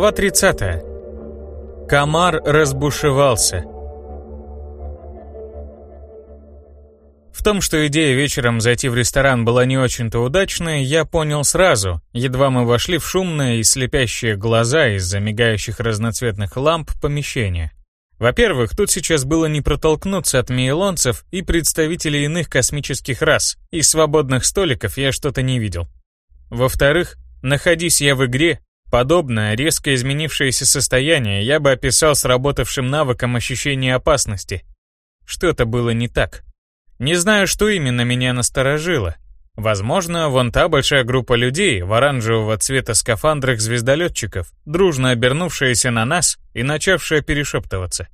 Глава 30. Комар разбушевался. В том, что идея вечером зайти в ресторан была не очень-то удачной, я понял сразу, едва мы вошли в шумные и слепящие глаза из-за мигающих разноцветных ламп помещения. Во-первых, тут сейчас было не протолкнуться от мейлонцев и представителей иных космических рас, и свободных столиков я что-то не видел. Во-вторых, находись я в игре, подобное резко изменившееся состояние я бы описал сработавшим навыком ощущения опасности. Что-то было не так. Не знаю, что именно меня насторожило. Возможно, вон та большая группа людей в оранжевого цвета скафандрах звездолетчиков, дружно обернувшаяся на нас и начавшая перешептываться.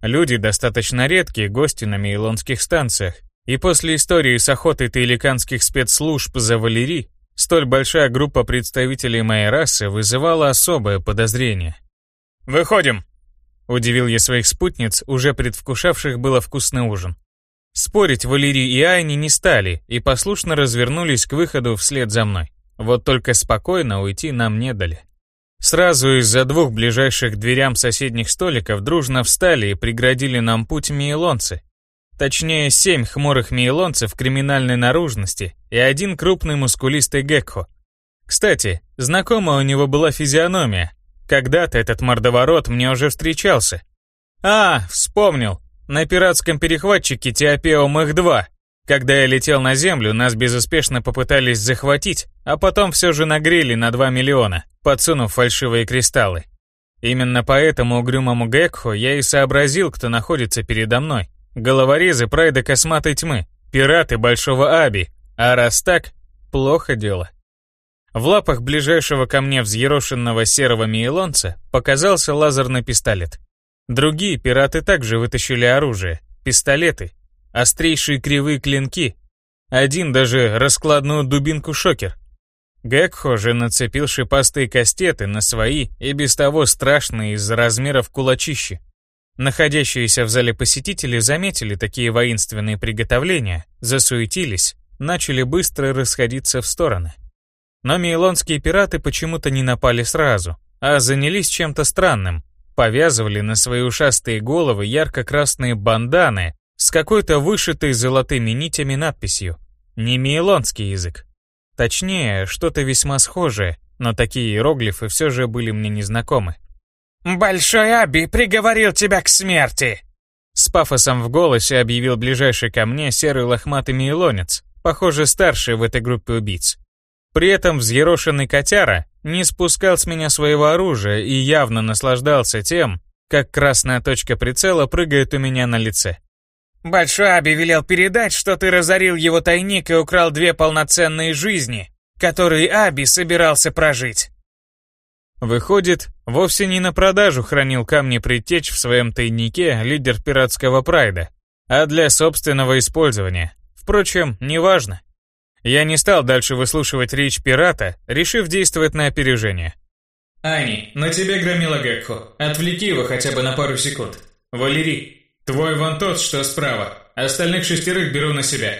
Люди достаточно редкие гости на мейлонских станциях, и после истории с охотой таиликанских спецслужб за Валерий, столь большая группа представителей моей расы вызывала особое подозрение. «Выходим!» — удивил я своих спутниц, уже предвкушавших было вкусный ужин. Спорить Валерий и Айни не стали и послушно развернулись к выходу вслед за мной. Вот только спокойно уйти нам не дали. Сразу из-за двух ближайших дверям соседних столиков дружно встали и преградили нам путь мейлонцы. Точнее, семь хмурых мейлонцев криминальной наружности и один крупный мускулистый гекхо. Кстати, знакомая у него была физиономия. Когда-то этот мордоворот мне уже встречался. А, вспомнил. На пиратском перехватчике Теопеум их-2. Когда я летел на Землю, нас безуспешно попытались захватить, а потом все же нагрели на 2 миллиона, подсунув фальшивые кристаллы. Именно поэтому угрюмому Гекху я и сообразил, кто находится передо мной. Головорезы прайда косматой тьмы, пираты Большого Аби, а раз так, плохо дело. В лапах ближайшего ко мне взъерошенного серого мейлонца показался лазерный пистолет. Другие пираты также вытащили оружие, пистолеты, острейшие кривые клинки, один даже раскладную дубинку-шокер. Гекхо же нацепил шипастые кастеты на свои и без того страшные из-за размеров кулачищи. Находящиеся в зале посетители заметили такие воинственные приготовления, засуетились, начали быстро расходиться в стороны. Но мейлонские пираты почему-то не напали сразу, а занялись чем-то странным, повязывали на свои ушастые головы ярко-красные банданы с какой-то вышитой золотыми нитями надписью. Не мейлонский язык. Точнее, что-то весьма схожее, но такие иероглифы все же были мне незнакомы. «Большой Аби приговорил тебя к смерти!» С пафосом в голосе объявил ближайший ко мне серый лохматый мейлонец, похоже, старший в этой группе убийц. При этом взъерошенный котяра не спускал с меня своего оружия и явно наслаждался тем, как красная точка прицела прыгает у меня на лице. «Большой Аби велел передать, что ты разорил его тайник и украл две полноценные жизни, которые Аби собирался прожить». Выходит, вовсе не на продажу хранил камни предтеч в своем тайнике лидер пиратского прайда, а для собственного использования. Впрочем, неважно. Я не стал дальше выслушивать речь пирата, решив действовать на опережение. «Ани, на тебе громила Гекхо. Отвлеки его хотя бы на пару секунд. Валерий, твой вон тот, что справа. Остальных шестерых беру на себя».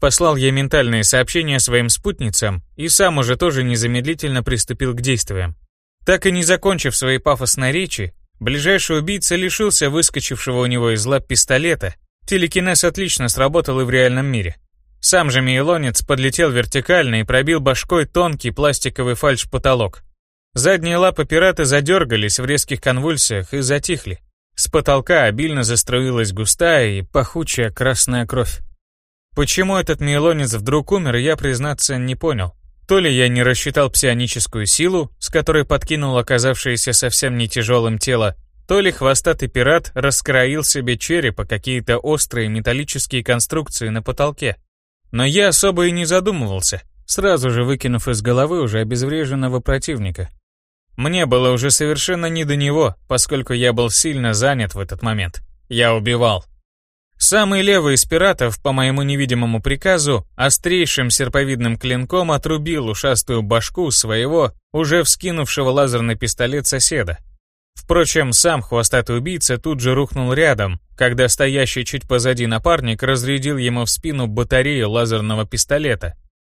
Послал я ментальные сообщения своим спутницам и сам уже тоже незамедлительно приступил к действиям. Так и не закончив своей пафосной речи, ближайший убийца лишился выскочившего у него из лап пистолета. Телекинез отлично сработал и в реальном мире. Сам же мейлонец подлетел вертикально и пробил башкой тонкий пластиковый фальш-потолок. Задние лапы пирата задергались в резких конвульсиях и затихли. С потолка обильно заструилась густая и пахучая красная кровь. Почему этот мейлонец вдруг умер, я, признаться, не понял. То ли я не рассчитал псионическую силу, с которой подкинул оказавшееся совсем не тяжелым тело, то ли хвостатый пират раскроил себе черепа какие-то острые металлические конструкции на потолке. Но я особо и не задумывался, сразу же выкинув из головы уже обезвреженного противника. Мне было уже совершенно не до него, поскольку я был сильно занят в этот момент. Я убивал. Самый левый из пиратов, по моему невидимому приказу, острейшим серповидным клинком отрубил ушастую башку своего, уже вскинувшего лазерный пистолет соседа. Впрочем, сам хвостатый убийца тут же рухнул рядом, когда стоящий чуть позади напарник разрядил ему в спину батарею лазерного пистолета.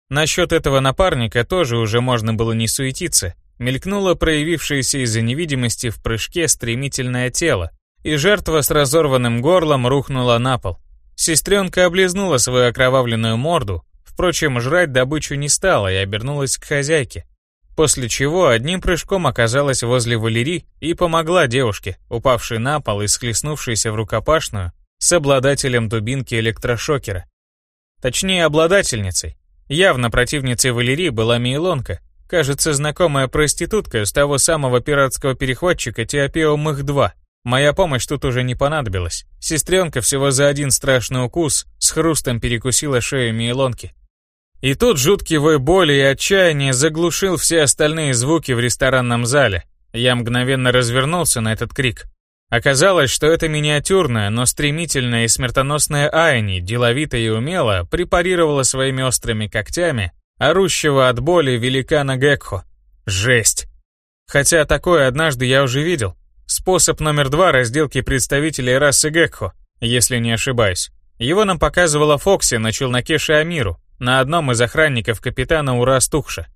Насчет этого напарника тоже уже можно было не суетиться. мелькнуло проявившееся из-за невидимости в прыжке стремительное тело, и жертва с разорванным горлом рухнула на пол. Сестренка облизнула свою окровавленную морду, впрочем, жрать добычу не стала и обернулась к хозяйке. После чего одним прыжком оказалась возле Валерии и помогла девушке, упавшей на пол и схлестнувшейся в рукопашную с обладателем дубинки электрошокера. Точнее, обладательницей. Явно противницей Валерии была Мейлонка, кажется, знакомая проститутка с того самого пиратского перехватчика Теопео Мых-2. Моя помощь тут уже не понадобилась. Сестренка всего за один страшный укус с хрустом перекусила шею Мейлонки. И тут жуткий вой боли и отчаяния заглушил все остальные звуки в ресторанном зале. Я мгновенно развернулся на этот крик. Оказалось, что это миниатюрная, но стремительная и смертоносная Айни деловито и умело препарировала своими острыми когтями орущего от боли великана Гекхо. Жесть. Хотя такое однажды я уже видел. Способ номер два разделки представителей расы Гекхо, если не ошибаюсь. Его нам показывала Фокси на челноке Шиамиру, на одном из охранников капитана Урас Тухша.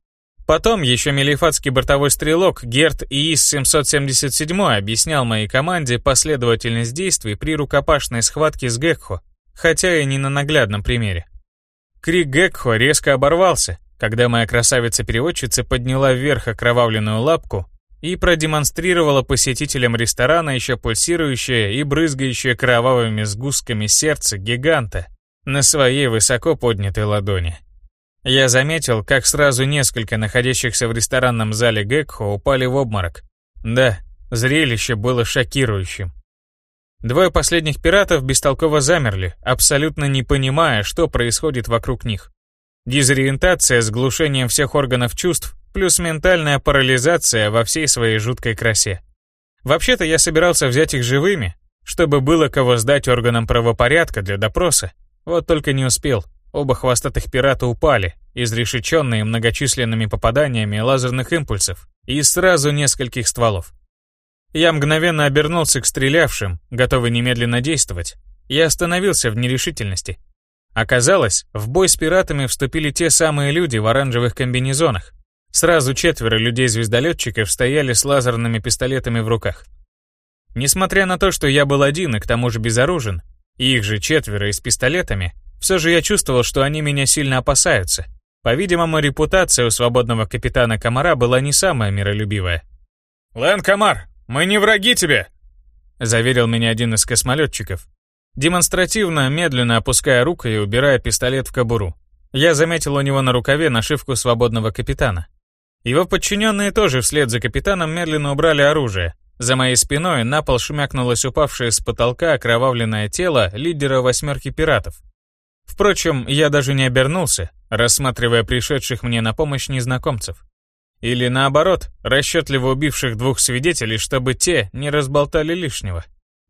Потом еще мелифатский бортовой стрелок Герт ИИС-777 объяснял моей команде последовательность действий при рукопашной схватке с Гекхо, хотя и не на наглядном примере. Крик Гекхо резко оборвался, когда моя красавица-переводчица подняла вверх окровавленную лапку и продемонстрировала посетителям ресторана еще пульсирующее и брызгающее кровавыми сгустками сердце гиганта на своей высоко поднятой ладони. Я заметил, как сразу несколько находящихся в ресторанном зале Гекхо упали в обморок. Да, зрелище было шокирующим. Двое последних пиратов бестолково замерли, абсолютно не понимая, что происходит вокруг них. Дезориентация с глушением всех органов чувств, плюс ментальная парализация во всей своей жуткой красе. Вообще-то я собирался взять их живыми, чтобы было кого сдать органам правопорядка для допроса. Вот только не успел. Оба хвостатых пирата упали, изрешеченные многочисленными попаданиями лазерных импульсов, из сразу нескольких стволов. Я мгновенно обернулся к стрелявшим, готовый немедленно действовать. Я остановился в нерешительности. Оказалось, в бой с пиратами вступили те самые люди в оранжевых комбинезонах. Сразу четверо людей-звездолетчиков стояли с лазерными пистолетами в руках. Несмотря на то, что я был один и к тому же безоружен, и их же четверо и с пистолетами, все же я чувствовал, что они меня сильно опасаются. По-видимому, репутация у свободного капитана Комара была не самая миролюбивая. «Лэн Комар, мы не враги тебе!» Заверил меня один из космолетчиков, демонстративно, медленно опуская руку и убирая пистолет в кобуру. Я заметил у него на рукаве нашивку свободного капитана. Его подчиненные тоже вслед за капитаном медленно убрали оружие. За моей спиной на пол шмякнулось упавшее с потолка окровавленное тело лидера восьмерки пиратов. Впрочем, я даже не обернулся, рассматривая пришедших мне на помощь незнакомцев. Или наоборот, расчетливо убивших двух свидетелей, чтобы те не разболтали лишнего.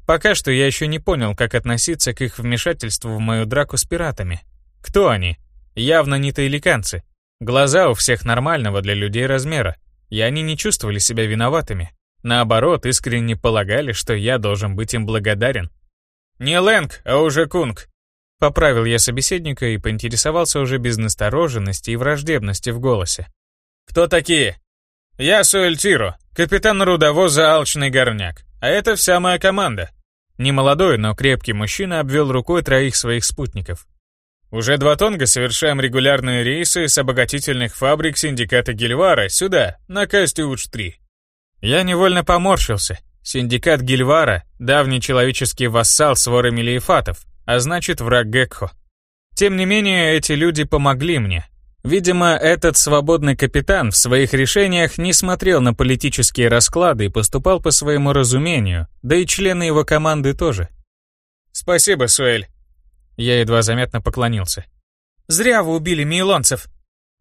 Пока что я еще не понял, как относиться к их вмешательству в мою драку с пиратами. Кто они? Явно не таиликанцы. Глаза у всех нормального для людей размера, и они не чувствовали себя виноватыми. Наоборот, искренне полагали, что я должен быть им благодарен. «Не Лэнг, а уже Кунг», Поправил я собеседника и поинтересовался уже без настороженности и враждебности в голосе. «Кто такие?» «Я Суэльтиро, капитан рудовоза Алчный Горняк, а это вся моя команда». Немолодой, но крепкий мужчина обвел рукой троих своих спутников. «Уже два тонга совершаем регулярные рейсы с обогатительных фабрик синдиката Гильвара сюда, на Кастиуч-3». Я невольно поморщился. Синдикат Гильвара — давний человеческий вассал своры Мелиефатов, а значит враг Гекхо. Тем не менее, эти люди помогли мне. Видимо, этот свободный капитан в своих решениях не смотрел на политические расклады и поступал по своему разумению, да и члены его команды тоже. «Спасибо, Суэль». Я едва заметно поклонился. «Зря вы убили мейлонцев».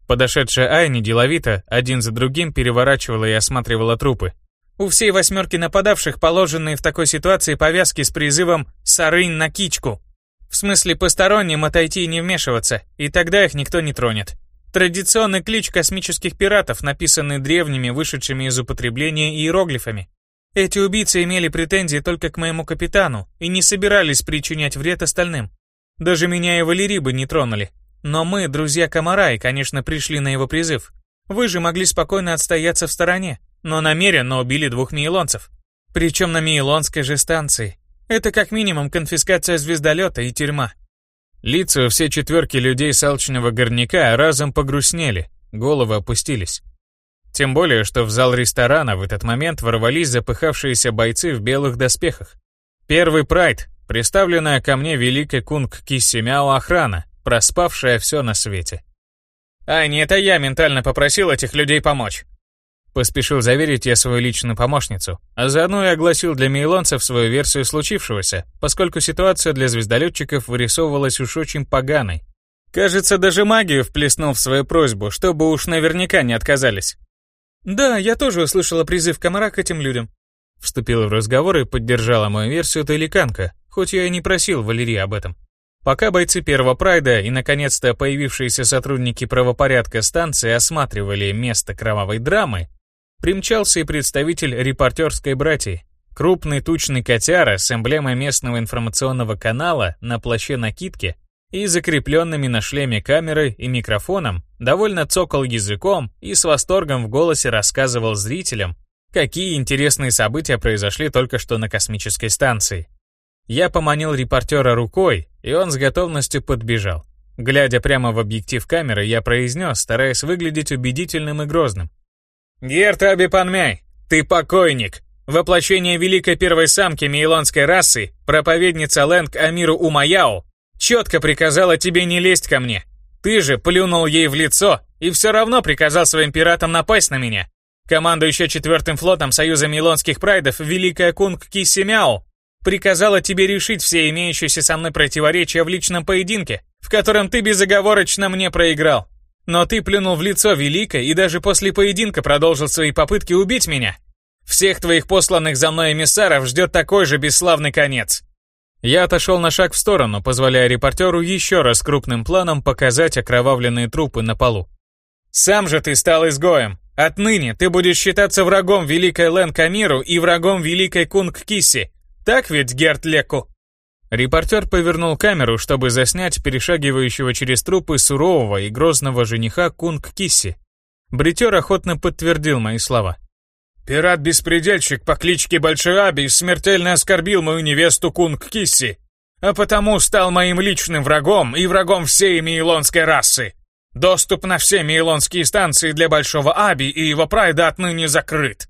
Подошедшая Айни деловито один за другим переворачивала и осматривала трупы. У всей восьмерки нападавших положенные в такой ситуации повязки с призывом «Сарынь на кичку». В смысле посторонним отойти и не вмешиваться, и тогда их никто не тронет. Традиционный клич космических пиратов, написанный древними, вышедшими из употребления иероглифами. Эти убийцы имели претензии только к моему капитану и не собирались причинять вред остальным. Даже меня и Валерий бы не тронули. Но мы, друзья Комара, и, конечно, пришли на его призыв. Вы же могли спокойно отстояться в стороне, но намеренно убили двух мейлонцев. Причем на Мейлонской же станции. Это как минимум конфискация звездолета и тюрьма. Лица у всей четверки людей с алчного горняка разом погрустнели, головы опустились. Тем более, что в зал ресторана в этот момент ворвались запыхавшиеся бойцы в белых доспехах. Первый прайд, представленная ко мне великой кунг Киссимяо охрана, проспавшая все на свете. «А, не это я ментально попросил этих людей помочь», Поспешил заверить я свою личную помощницу, а заодно и огласил для мейлонцев свою версию случившегося, поскольку ситуация для звездолетчиков вырисовывалась уж очень поганой. Кажется, даже магию вплеснул в свою просьбу, чтобы уж наверняка не отказались. «Да, я тоже услышала призыв комара к этим людям», Вступила в разговор и поддержала мою версию Таликанка, хоть я и не просил Валерии об этом. Пока бойцы первого прайда и, наконец-то, появившиеся сотрудники правопорядка станции осматривали место кровавой драмы, примчался и представитель репортерской братьи. Крупный тучный котяра с эмблемой местного информационного канала на плаще накидки и закрепленными на шлеме камерой и микрофоном довольно цокал языком и с восторгом в голосе рассказывал зрителям, какие интересные события произошли только что на космической станции. Я поманил репортера рукой, и он с готовностью подбежал. Глядя прямо в объектив камеры, я произнес, стараясь выглядеть убедительным и грозным. «Герт Абипанмяй, ты покойник! Воплощение великой первой самки мейлонской расы, проповедница Лэнг Амиру Умаяо, четко приказала тебе не лезть ко мне. Ты же плюнул ей в лицо и все равно приказал своим пиратам напасть на меня. Командующая четвертым флотом Союза Мейлонских Прайдов Великая Кунг Кисимяо приказала тебе решить все имеющиеся со мной противоречия в личном поединке, в котором ты безоговорочно мне проиграл. Но ты плюнул в лицо Великой и даже после поединка продолжил свои попытки убить меня. Всех твоих посланных за мной эмиссаров ждет такой же бесславный конец. Я отошел на шаг в сторону, позволяя репортеру еще раз крупным планом показать окровавленные трупы на полу. «Сам же ты стал изгоем. Отныне ты будешь считаться врагом Великой Лэн Камиру и врагом Великой Кунг Кисси. Так ведь, Герт Леку?» Репортер повернул камеру, чтобы заснять перешагивающего через трупы сурового и грозного жениха Кунг Кисси. Бритер охотно подтвердил мои слова. «Пират-беспредельщик по кличке Большой Аби смертельно оскорбил мою невесту Кунг Кисси, а потому стал моим личным врагом и врагом всей мейлонской расы. Доступ на все мейлонские станции для Большого Аби и его прайда отныне закрыт.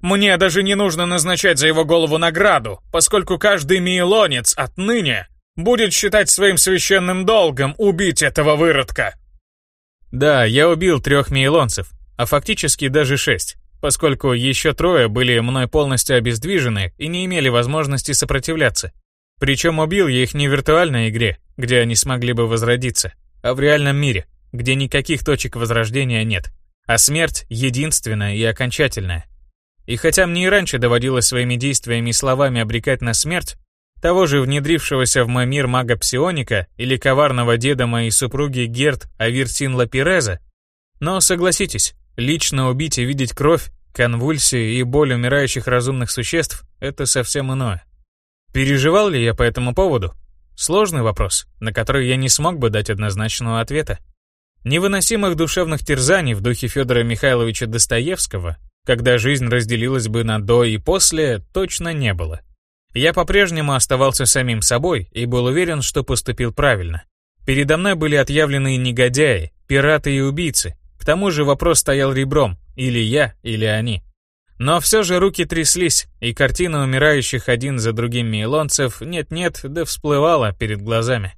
Мне даже не нужно назначать за его голову награду, поскольку каждый миелонец отныне будет считать своим священным долгом убить этого выродка. Да, я убил трех миелонцев, а фактически даже шесть, поскольку еще трое были мной полностью обездвижены и не имели возможности сопротивляться. Причем убил я их не в виртуальной игре, где они смогли бы возродиться, а в реальном мире, где никаких точек возрождения нет, а смерть единственная и окончательная. И хотя мне и раньше доводилось своими действиями и словами обрекать на смерть, того же внедрившегося в мой мир мага Псионика или коварного деда моей супруги Герт Аверсин Лапиреза, но согласитесь, лично убить и видеть кровь, конвульсии и боль умирающих разумных существ — это совсем иное. Переживал ли я по этому поводу? Сложный вопрос, на который я не смог бы дать однозначного ответа. Невыносимых душевных терзаний в духе Федора Михайловича Достоевского когда жизнь разделилась бы на «до» и «после», точно не было. Я по-прежнему оставался самим собой и был уверен, что поступил правильно. Передо мной были отъявленные негодяи, пираты и убийцы. К тому же вопрос стоял ребром, или я, или они. Но все же руки тряслись, и картина умирающих один за другим мейлонцев нет-нет, да всплывала перед глазами.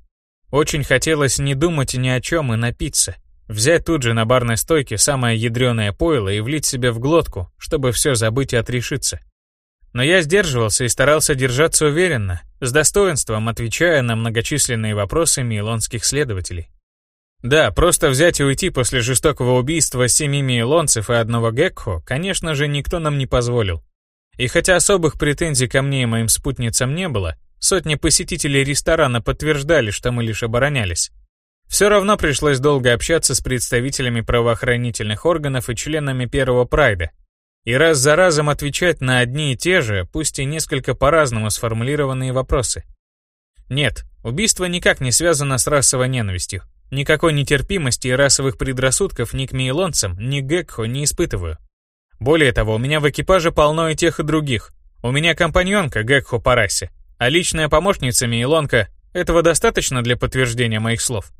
Очень хотелось не думать ни о чем и напиться. Взять тут же на барной стойке самое ядреное пойло и влить себе в глотку, чтобы все забыть и отрешиться. Но я сдерживался и старался держаться уверенно, с достоинством отвечая на многочисленные вопросы мейлонских следователей. Да, просто взять и уйти после жестокого убийства семи мейлонцев и одного Гекхо, конечно же, никто нам не позволил. И хотя особых претензий ко мне и моим спутницам не было, сотни посетителей ресторана подтверждали, что мы лишь оборонялись. Все равно пришлось долго общаться с представителями правоохранительных органов и членами первого прайда. И раз за разом отвечать на одни и те же, пусть и несколько по-разному сформулированные вопросы. Нет, убийство никак не связано с расовой ненавистью. Никакой нетерпимости и расовых предрассудков ни к мейлонцам, ни к Гекхо не испытываю. Более того, у меня в экипаже полно и тех, и других. У меня компаньонка Гекхо по расе, а личная помощница Мейлонка — этого достаточно для подтверждения моих слов?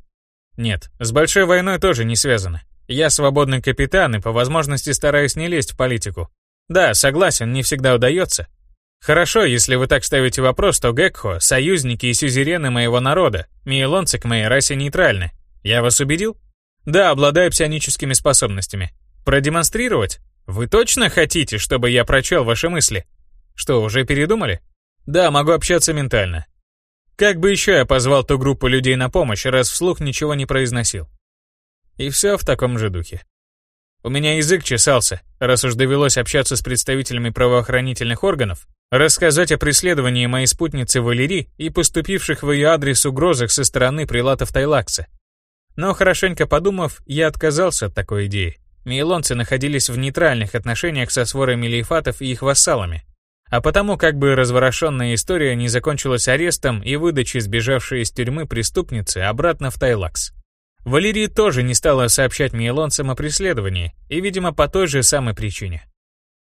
Нет, с большой войной тоже не связано. Я свободный капитан и по возможности стараюсь не лезть в политику. Да, согласен, не всегда удается. Хорошо, если вы так ставите вопрос, то Гекхо — союзники и сюзерены моего народа, мейлонцы к моей расе нейтральны. Я вас убедил? Да, обладаю псионическими способностями. Продемонстрировать? Вы точно хотите, чтобы я прочел ваши мысли? Что, уже передумали? Да, могу общаться ментально. Как бы еще я позвал ту группу людей на помощь, раз вслух ничего не произносил? И все в таком же духе. У меня язык чесался, раз уж довелось общаться с представителями правоохранительных органов, рассказать о преследовании моей спутницы Валерии и поступивших в ее адрес угрозах со стороны прилатов Тайлакса. Но хорошенько подумав, я отказался от такой идеи. Мейлонцы находились в нейтральных отношениях со сворами лейфатов и их вассалами. А потому как бы разворошенная история не закончилась арестом и выдачей сбежавшей из тюрьмы преступницы обратно в Тайлакс. Валерия тоже не стала сообщать мейлонцам о преследовании, и, видимо, по той же самой причине.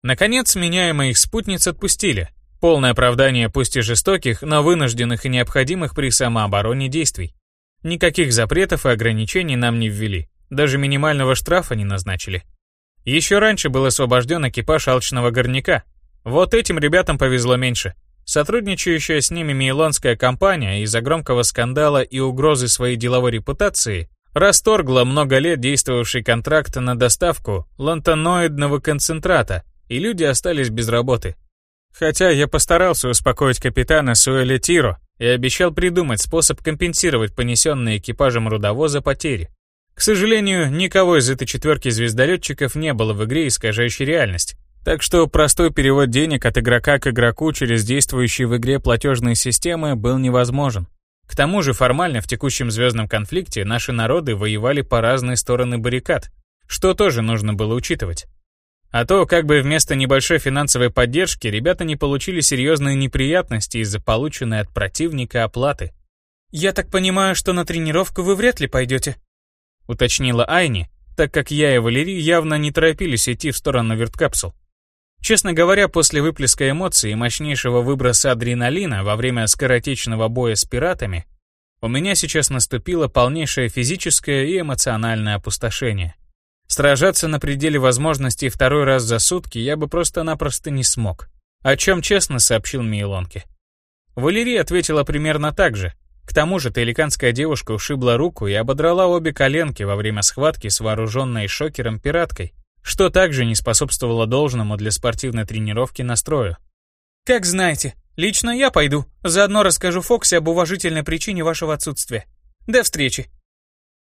Наконец, меня и моих спутниц отпустили. Полное оправдание пусть и жестоких, но вынужденных и необходимых при самообороне действий. Никаких запретов и ограничений нам не ввели, даже минимального штрафа не назначили. Еще раньше был освобожден экипаж алчного горняка. Вот этим ребятам повезло меньше. Сотрудничающая с ними мейлонская компания из-за громкого скандала и угрозы своей деловой репутации расторгла много лет действовавший контракт на доставку лантаноидного концентрата, и люди остались без работы. Хотя я постарался успокоить капитана Суэля Тиро и обещал придумать способ компенсировать понесенные экипажем рудовоза потери. К сожалению, никого из этой четверки звездолетчиков не было в игре, искажающей реальность. Так что простой перевод денег от игрока к игроку через действующие в игре платежные системы был невозможен. К тому же формально в текущем звездном конфликте наши народы воевали по разные стороны баррикад, что тоже нужно было учитывать. А то, как бы вместо небольшой финансовой поддержки ребята не получили серьезные неприятности из-за полученной от противника оплаты. «Я так понимаю, что на тренировку вы вряд ли пойдете?» уточнила Айни, так как я и Валерий явно не торопились идти в сторону верткапсул. Честно говоря, после выплеска эмоций и мощнейшего выброса адреналина во время скоротечного боя с пиратами, у меня сейчас наступило полнейшее физическое и эмоциональное опустошение. Сражаться на пределе возможностей второй раз за сутки я бы просто-напросто не смог, о чем честно сообщил Мейлонке. Валерия ответила примерно так же. К тому же таликанская девушка ушибла руку и ободрала обе коленки во время схватки с вооруженной шокером пираткой, что также не способствовало должному для спортивной тренировки настрою. «Как знаете, лично я пойду, заодно расскажу Фоксе об уважительной причине вашего отсутствия. До встречи!»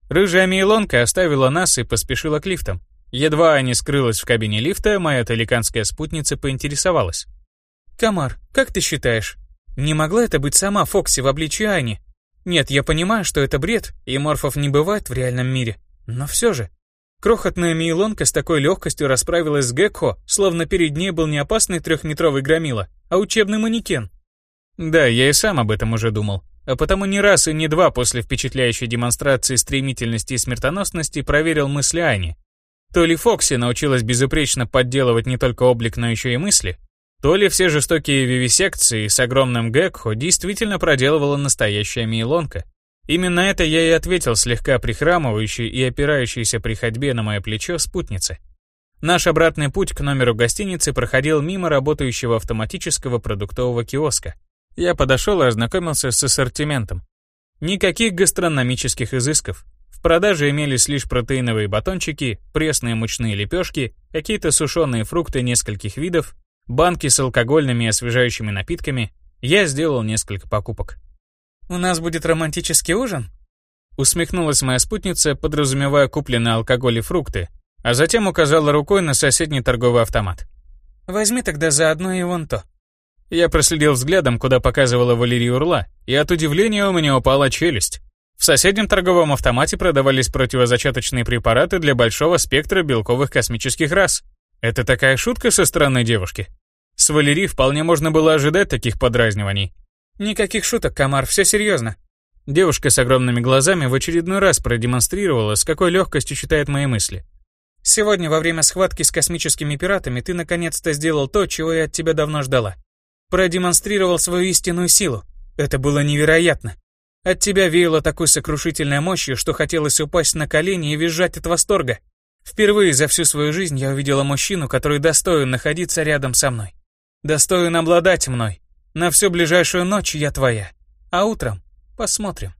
Рыжая Мейлонка оставила нас и поспешила к лифтам. Едва они скрылась в кабине лифта, моя таликанская спутница поинтересовалась. «Камар, как ты считаешь, не могла это быть сама Фокси в обличии Ани? Нет, я понимаю, что это бред, и морфов не бывает в реальном мире, но все же. Крохотная Мейлонка с такой легкостью расправилась с Гекхо, словно перед ней был не опасный трехметровый громила, а учебный манекен. Да, я и сам об этом уже думал а потому не раз и не два после впечатляющей демонстрации стремительности и смертоносности проверил мысли Ани. То ли Фокси научилась безупречно подделывать не только облик, но еще и мысли, то ли все жестокие вивисекции с огромным Гекхо действительно проделывала настоящая Мейлонка. Именно это я и ответил слегка прихрамывающей и опирающейся при ходьбе на мое плечо спутнице. Наш обратный путь к номеру гостиницы проходил мимо работающего автоматического продуктового киоска. Я подошел и ознакомился с ассортиментом. Никаких гастрономических изысков. В продаже имелись лишь протеиновые батончики, пресные мучные лепешки, какие-то сушеные фрукты нескольких видов, банки с алкогольными и освежающими напитками. Я сделал несколько покупок. «У нас будет романтический ужин?» Усмехнулась моя спутница, подразумевая купленные алкоголь и фрукты, а затем указала рукой на соседний торговый автомат. «Возьми тогда заодно и вон то». Я проследил взглядом, куда показывала Валерия Урла, и от удивления у меня упала челюсть. В соседнем торговом автомате продавались противозачаточные препараты для большого спектра белковых космических рас. Это такая шутка со стороны девушки. С Валерии вполне можно было ожидать таких подразниваний. «Никаких шуток, Камар, все серьезно». Девушка с огромными глазами в очередной раз продемонстрировала, с какой легкостью читает мои мысли. «Сегодня, во время схватки с космическими пиратами, ты наконец-то сделал то, чего я от тебя давно ждала. Продемонстрировал свою истинную силу. Это было невероятно. От тебя веяло такой сокрушительной мощью, что хотелось упасть на колени и визжать от восторга. Впервые за всю свою жизнь я увидела мужчину, который достоин находиться рядом со мной. Достоин обладать мной. На всю ближайшую ночь я твоя. А утром посмотрим.